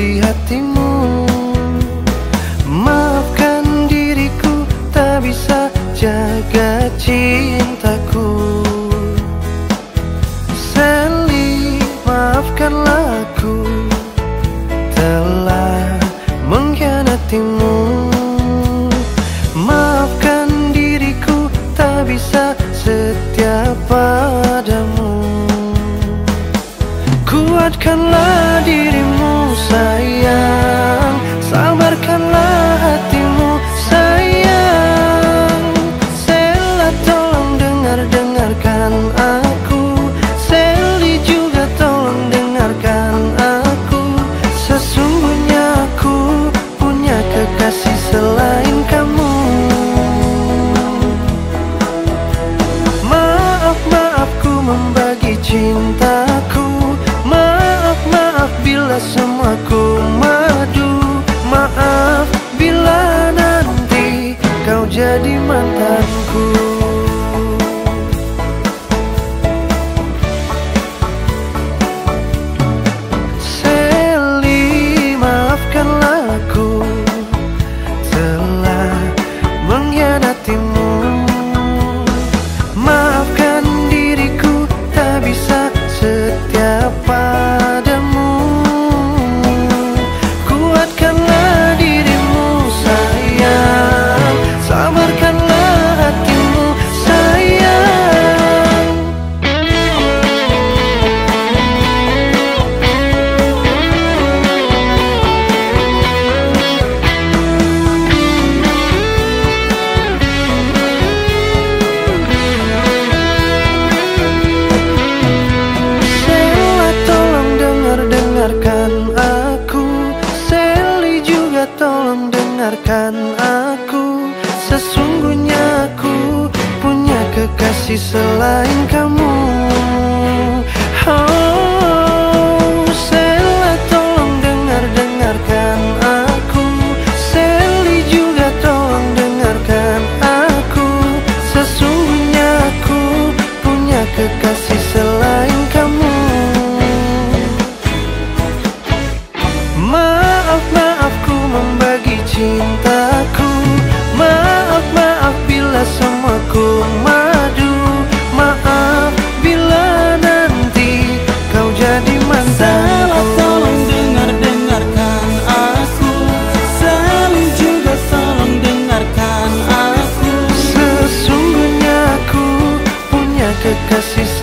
di hatimu. Maafkan diriku tak bisa jaga cintaku. Sally maafkanlah aku. Telah mengkhianatimu. Maafkan diriku tak bisa setia padamu. Kuatkanlah diri jadi mantanku. Seli, maafkanlah aku Telah mengkhianatimu selain kamu kekasih